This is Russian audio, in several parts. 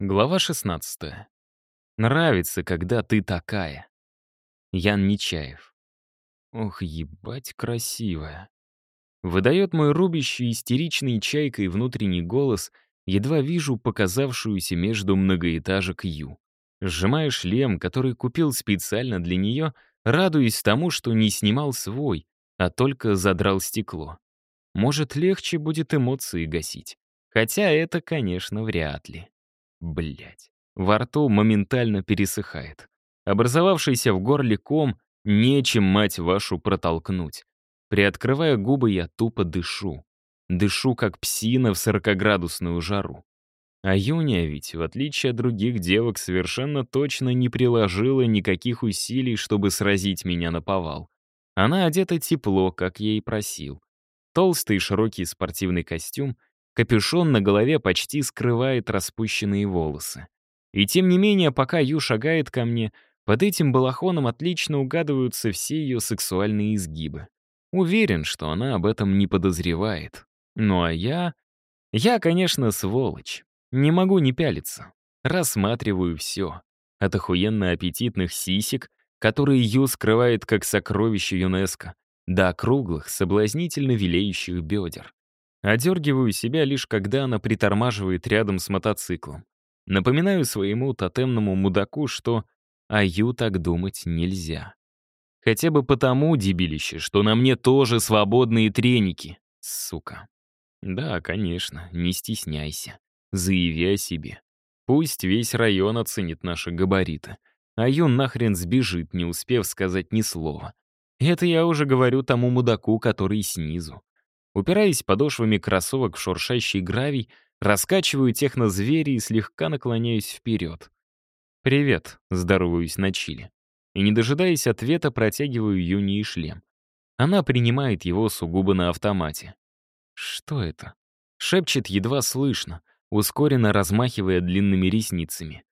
Глава 16. Нравится, когда ты такая. Ян Нечаев. Ох, ебать красивая. Выдает мой рубящий истеричный чайкой внутренний голос, едва вижу показавшуюся между многоэтажек Ю. Сжимаю шлем, который купил специально для нее, радуясь тому, что не снимал свой, а только задрал стекло. Может, легче будет эмоции гасить. Хотя это, конечно, вряд ли. Блять. Во рту моментально пересыхает. Образовавшийся в горле ком нечем, мать вашу, протолкнуть. Приоткрывая губы, я тупо дышу. Дышу, как псина в сорокоградусную жару. А Юния ведь, в отличие от других девок, совершенно точно не приложила никаких усилий, чтобы сразить меня на повал. Она одета тепло, как я и просил. Толстый широкий спортивный костюм — Капюшон на голове почти скрывает распущенные волосы. И тем не менее, пока Ю шагает ко мне, под этим балахоном отлично угадываются все ее сексуальные изгибы. Уверен, что она об этом не подозревает. Ну а я... Я, конечно, сволочь. Не могу не пялиться. Рассматриваю все. От охуенно аппетитных сисек, которые Ю скрывает как сокровище ЮНЕСКО, до круглых, соблазнительно вилеющих бедер. Одергиваю себя лишь когда она притормаживает рядом с мотоциклом. Напоминаю своему тотемному мудаку, что «Аю так думать нельзя». Хотя бы потому, дебилище, что на мне тоже свободные треники, сука. Да, конечно, не стесняйся. Заяви о себе. Пусть весь район оценит наши габариты. А Юн нахрен сбежит, не успев сказать ни слова. Это я уже говорю тому мудаку, который снизу. Упираясь подошвами кроссовок в шуршащий гравий, раскачиваю технозвери и слегка наклоняюсь вперед. «Привет», — здороваюсь на чили. И, не дожидаясь ответа, протягиваю Юни шлем. Она принимает его сугубо на автомате. «Что это?» — шепчет едва слышно, ускоренно размахивая длинными ресницами.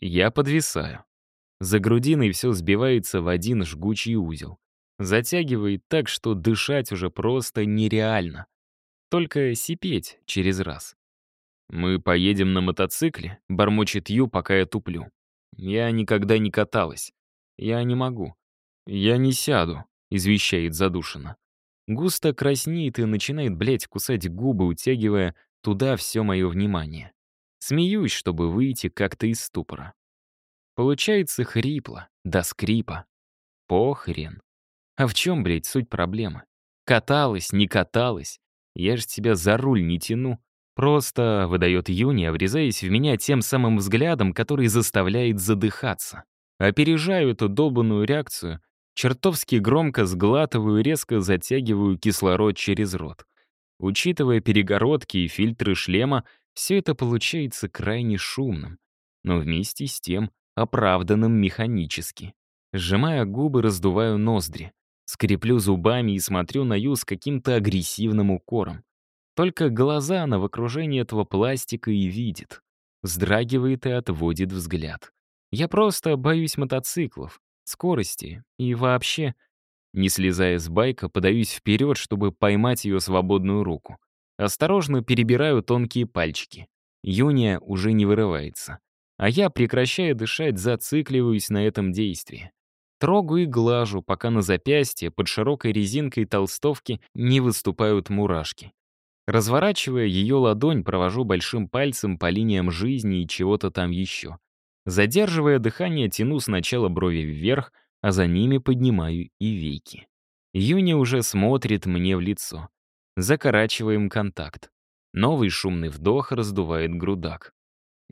Я подвисаю. За грудиной все сбивается в один жгучий узел. Затягивает так, что дышать уже просто нереально. Только сипеть через раз. «Мы поедем на мотоцикле», — бормочет Ю, пока я туплю. «Я никогда не каталась. Я не могу. Я не сяду», — извещает задушенно. Густо краснеет и начинает, блядь, кусать губы, утягивая туда все мое внимание. Смеюсь, чтобы выйти как-то из ступора. Получается хрипло, до скрипа. Похрен. А в чем, блядь, суть проблемы? Каталась, не каталась. Я же тебя за руль не тяну. Просто выдает Юния, врезаясь в меня тем самым взглядом, который заставляет задыхаться. Опережаю эту долбанную реакцию, чертовски громко сглатываю резко затягиваю кислород через рот. Учитывая перегородки и фильтры шлема, все это получается крайне шумным, но вместе с тем оправданным механически. Сжимая губы, раздуваю ноздри. Скреплю зубами и смотрю на Ю с каким-то агрессивным укором. Только глаза она в окружении этого пластика и видит. Вздрагивает и отводит взгляд. Я просто боюсь мотоциклов, скорости и вообще... Не слезая с байка, подаюсь вперед, чтобы поймать ее свободную руку. Осторожно перебираю тонкие пальчики. Юния уже не вырывается. А я, прекращая дышать, зацикливаюсь на этом действии. Трогаю и глажу, пока на запястье под широкой резинкой толстовки не выступают мурашки. Разворачивая ее ладонь, провожу большим пальцем по линиям жизни и чего-то там еще. Задерживая дыхание, тяну сначала брови вверх, а за ними поднимаю и веки. Юни уже смотрит мне в лицо. Закорачиваем контакт. Новый шумный вдох раздувает грудак.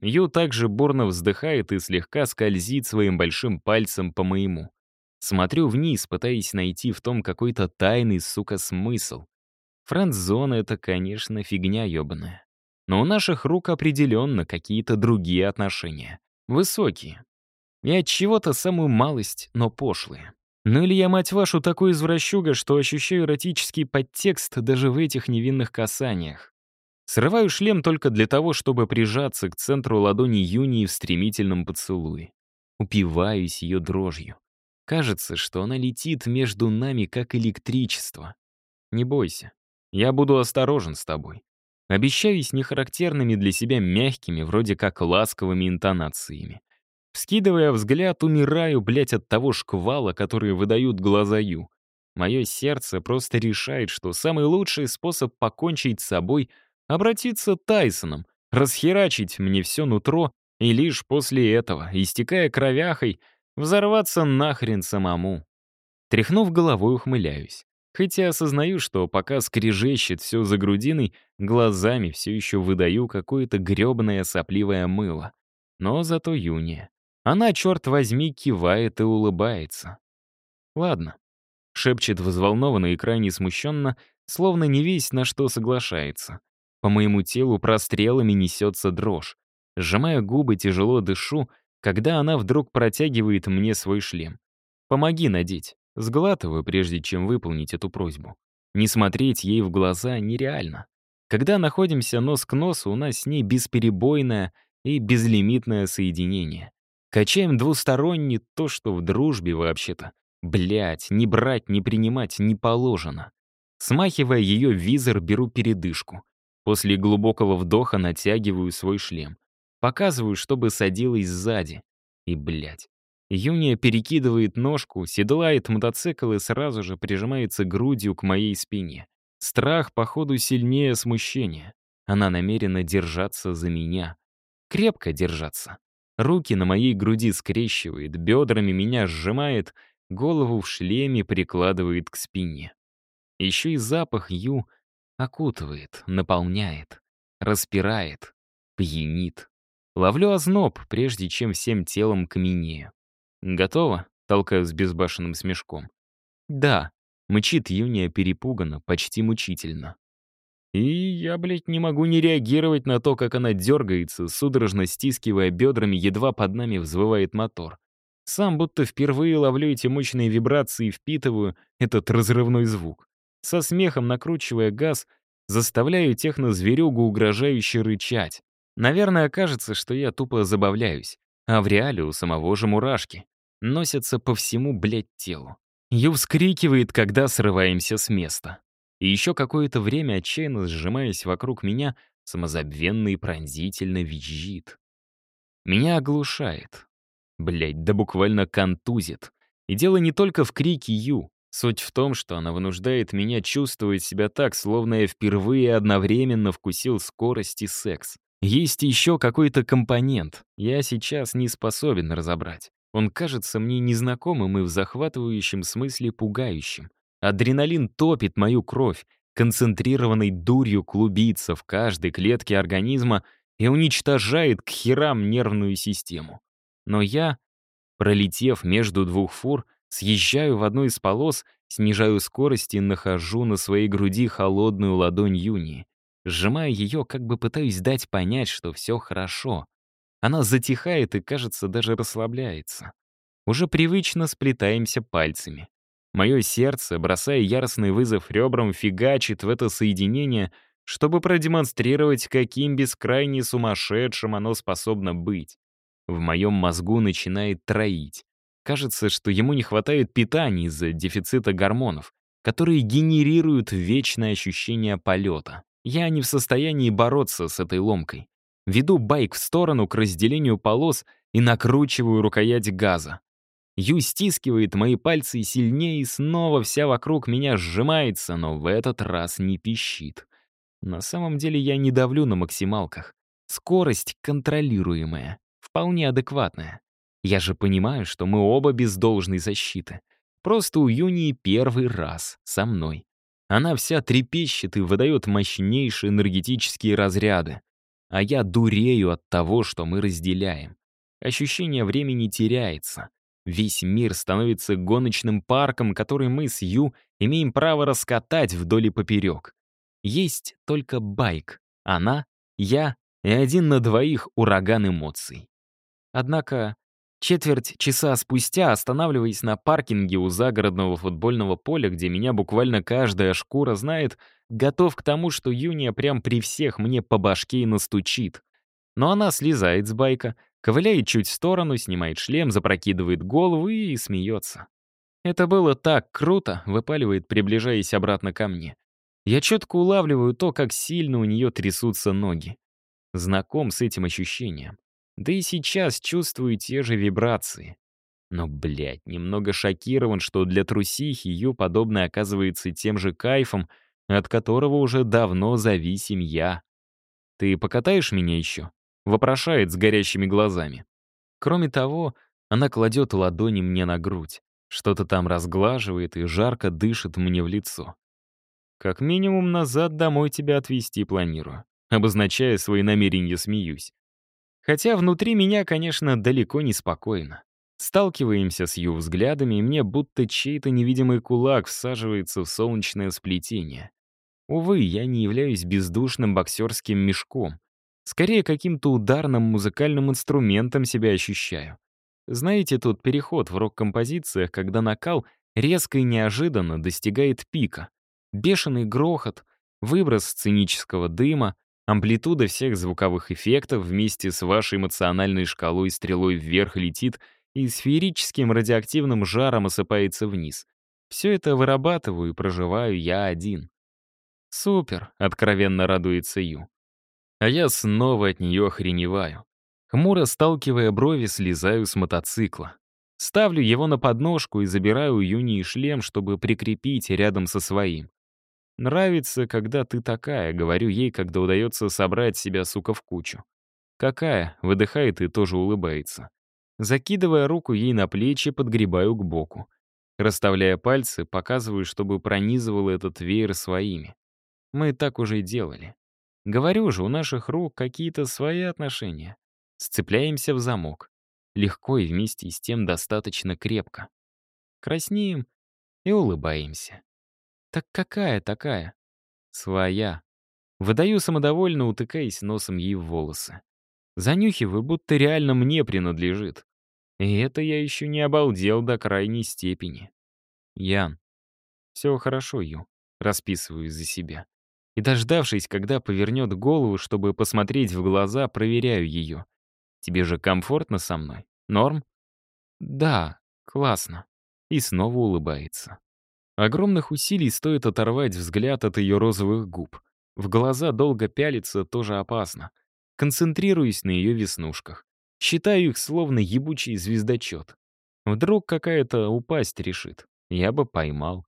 Ю также бурно вздыхает и слегка скользит своим большим пальцем по моему. Смотрю вниз, пытаясь найти в том какой-то тайный, сука, смысл. Френдзона — это, конечно, фигня ёбаная. Но у наших рук определенно какие-то другие отношения. Высокие. И от чего-то самую малость, но пошлые. Ну или я, мать вашу, такой извращуга, что ощущаю эротический подтекст даже в этих невинных касаниях. Срываю шлем только для того, чтобы прижаться к центру ладони Юнии в стремительном поцелуе. Упиваюсь ее дрожью. Кажется, что она летит между нами, как электричество. Не бойся, я буду осторожен с тобой. Обещаюсь нехарактерными для себя мягкими, вроде как ласковыми интонациями. Вскидывая взгляд, умираю, блядь, от того шквала, который выдают глаза Ю. Мое сердце просто решает, что самый лучший способ покончить с собой — обратиться Тайсоном, расхерачить мне все нутро и лишь после этого, истекая кровяхой, взорваться нахрен самому. Тряхнув головой, ухмыляюсь. Хотя осознаю, что пока скрежещет все за грудиной, глазами все еще выдаю какое-то гребное сопливое мыло. Но зато Юния. Она, черт возьми, кивает и улыбается. Ладно. Шепчет взволнованно и крайне смущенно, словно не весь на что соглашается. По моему телу прострелами несется дрожь. Сжимая губы, тяжело дышу, когда она вдруг протягивает мне свой шлем. «Помоги надеть». Сглатываю, прежде чем выполнить эту просьбу. Не смотреть ей в глаза нереально. Когда находимся нос к носу, у нас с ней бесперебойное и безлимитное соединение. Качаем двусторонне то, что в дружбе вообще-то. Блять, не брать, не принимать не положено. Смахивая ее визор, беру передышку. После глубокого вдоха натягиваю свой шлем. Показываю, чтобы садилась сзади. И, блядь, Юния перекидывает ножку, седлает мотоцикл и сразу же прижимается грудью к моей спине. Страх, походу, сильнее смущения. Она намерена держаться за меня. Крепко держаться. Руки на моей груди скрещивает, бедрами меня сжимает, голову в шлеме прикладывает к спине. Еще и запах Ю окутывает, наполняет, распирает, пьянит. Ловлю озноб, прежде чем всем телом каменею. «Готово?» — толкаю с безбашенным смешком. «Да», — мычит Юния перепуганно, почти мучительно. И я, блядь, не могу не реагировать на то, как она дергается, судорожно стискивая бедрами, едва под нами взвывает мотор. Сам будто впервые ловлю эти мощные вибрации и впитываю этот разрывной звук. Со смехом накручивая газ, заставляю технозверюгу угрожающе рычать. Наверное, кажется, что я тупо забавляюсь, а в реале у самого же мурашки носятся по всему, блядь, телу. Ю вскрикивает, когда срываемся с места. И еще какое-то время, отчаянно сжимаясь вокруг меня, самозабвенно и пронзительно визжит. Меня оглушает. Блядь, да буквально контузит. И дело не только в крике Ю. Суть в том, что она вынуждает меня чувствовать себя так, словно я впервые одновременно вкусил скорость и секс. Есть еще какой-то компонент, я сейчас не способен разобрать. Он кажется мне незнакомым и в захватывающем смысле пугающим. Адреналин топит мою кровь, концентрированной дурью клубится в каждой клетке организма и уничтожает к херам нервную систему. Но я, пролетев между двух фур, съезжаю в одну из полос, снижаю скорость и нахожу на своей груди холодную ладонь Юни. Сжимая ее, как бы пытаюсь дать понять, что все хорошо. Она затихает и, кажется, даже расслабляется. Уже привычно сплетаемся пальцами. Мое сердце, бросая яростный вызов ребрам, фигачит в это соединение, чтобы продемонстрировать, каким бескрайне сумасшедшим оно способно быть. В моем мозгу начинает троить. Кажется, что ему не хватает питания из-за дефицита гормонов, которые генерируют вечное ощущение полета. Я не в состоянии бороться с этой ломкой. Веду байк в сторону к разделению полос и накручиваю рукоять газа. Ю стискивает мои пальцы сильнее, и снова вся вокруг меня сжимается, но в этот раз не пищит. На самом деле я не давлю на максималках. Скорость контролируемая, вполне адекватная. Я же понимаю, что мы оба без должной защиты. Просто у Юнии первый раз со мной. Она вся трепещет и выдает мощнейшие энергетические разряды а я дурею от того, что мы разделяем. Ощущение времени теряется. Весь мир становится гоночным парком, который мы с Ю имеем право раскатать вдоль и поперек. Есть только байк. Она, я и один на двоих ураган эмоций. Однако четверть часа спустя, останавливаясь на паркинге у загородного футбольного поля, где меня буквально каждая шкура знает, готов к тому, что Юния прям при всех мне по башке и настучит. Но она слезает с байка, ковыляет чуть в сторону, снимает шлем, запрокидывает голову и смеется. «Это было так круто», — выпаливает, приближаясь обратно ко мне. Я четко улавливаю то, как сильно у нее трясутся ноги. Знаком с этим ощущением. Да и сейчас чувствую те же вибрации. Но, блядь, немного шокирован, что для трусихи ее подобное оказывается тем же кайфом, от которого уже давно зависим я. «Ты покатаешь меня еще?» — вопрошает с горящими глазами. Кроме того, она кладет ладони мне на грудь, что-то там разглаживает и жарко дышит мне в лицо. Как минимум назад домой тебя отвезти планирую. Обозначая свои намерения, смеюсь. Хотя внутри меня, конечно, далеко не спокойно. Сталкиваемся с ее взглядами, и мне будто чей-то невидимый кулак всаживается в солнечное сплетение. Увы, я не являюсь бездушным боксерским мешком. Скорее, каким-то ударным музыкальным инструментом себя ощущаю. Знаете, тот переход в рок-композициях, когда накал резко и неожиданно достигает пика. Бешеный грохот, выброс сценического дыма, амплитуда всех звуковых эффектов вместе с вашей эмоциональной шкалой стрелой вверх летит и сферическим радиоактивным жаром осыпается вниз. Все это вырабатываю и проживаю я один. «Супер!» — откровенно радуется Ю. А я снова от нее охреневаю. Хмуро сталкивая брови, слезаю с мотоцикла. Ставлю его на подножку и забираю у Юнии шлем, чтобы прикрепить рядом со своим. «Нравится, когда ты такая», — говорю ей, когда удается собрать себя, сука, в кучу. «Какая?» — выдыхает и тоже улыбается. Закидывая руку ей на плечи, подгребаю к боку. Расставляя пальцы, показываю, чтобы пронизывал этот веер своими. Мы так уже и делали. Говорю же, у наших рук какие-то свои отношения. Сцепляемся в замок. Легко и вместе с тем достаточно крепко. Краснеем и улыбаемся. Так какая такая? Своя. Выдаю самодовольно, утыкаясь носом ей в волосы. Занюхиваю, будто реально мне принадлежит. И это я еще не обалдел до крайней степени. Ян. Все хорошо, Ю. Расписываю за себя. И дождавшись, когда повернет голову, чтобы посмотреть в глаза, проверяю ее. Тебе же комфортно со мной? Норм? Да, классно. И снова улыбается. Огромных усилий стоит оторвать взгляд от ее розовых губ. В глаза долго пялиться тоже опасно. Концентрируюсь на ее веснушках. Считаю их словно ебучий звездочет. Вдруг какая-то упасть решит. Я бы поймал.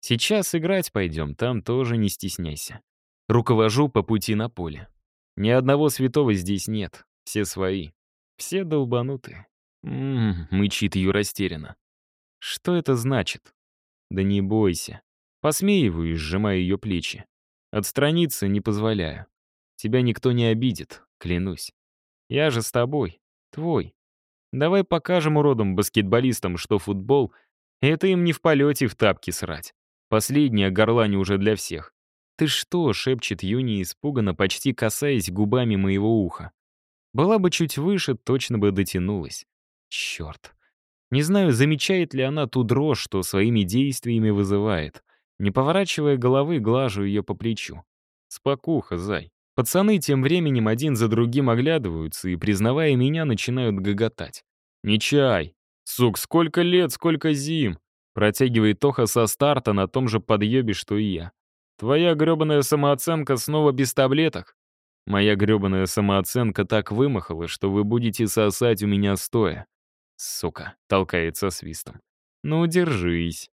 Сейчас играть пойдем, там тоже не стесняйся. Руковожу по пути на поле. Ни одного святого здесь нет, все свои. Все долбанутые. Ммм, мычит ее растерянно. Что это значит? Да не бойся. Посмеиваюсь, сжимая ее плечи. Отстраниться не позволяю. Тебя никто не обидит, клянусь. Я же с тобой, твой. Давай покажем уродам баскетболистам, что футбол — это им не в полете в тапки срать. Последняя горлань уже для всех. «Ты что?» — шепчет Юни испуганно, почти касаясь губами моего уха. Была бы чуть выше, точно бы дотянулась. Черт. Не знаю, замечает ли она ту дрожь, что своими действиями вызывает. Не поворачивая головы, глажу ее по плечу. Спокуха, зай. Пацаны тем временем один за другим оглядываются и, признавая меня, начинают гоготать. «Не чай! Сук, сколько лет, сколько зим!» Протягивает Тоха со старта на том же подъебе, что и я. «Твоя грёбаная самооценка снова без таблеток?» Моя грёбаная самооценка так вымахала, что вы будете сосать у меня стоя. Сука, толкается свистом. Ну, держись.